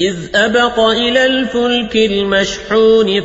إذ أبق إلى الفلك المشحون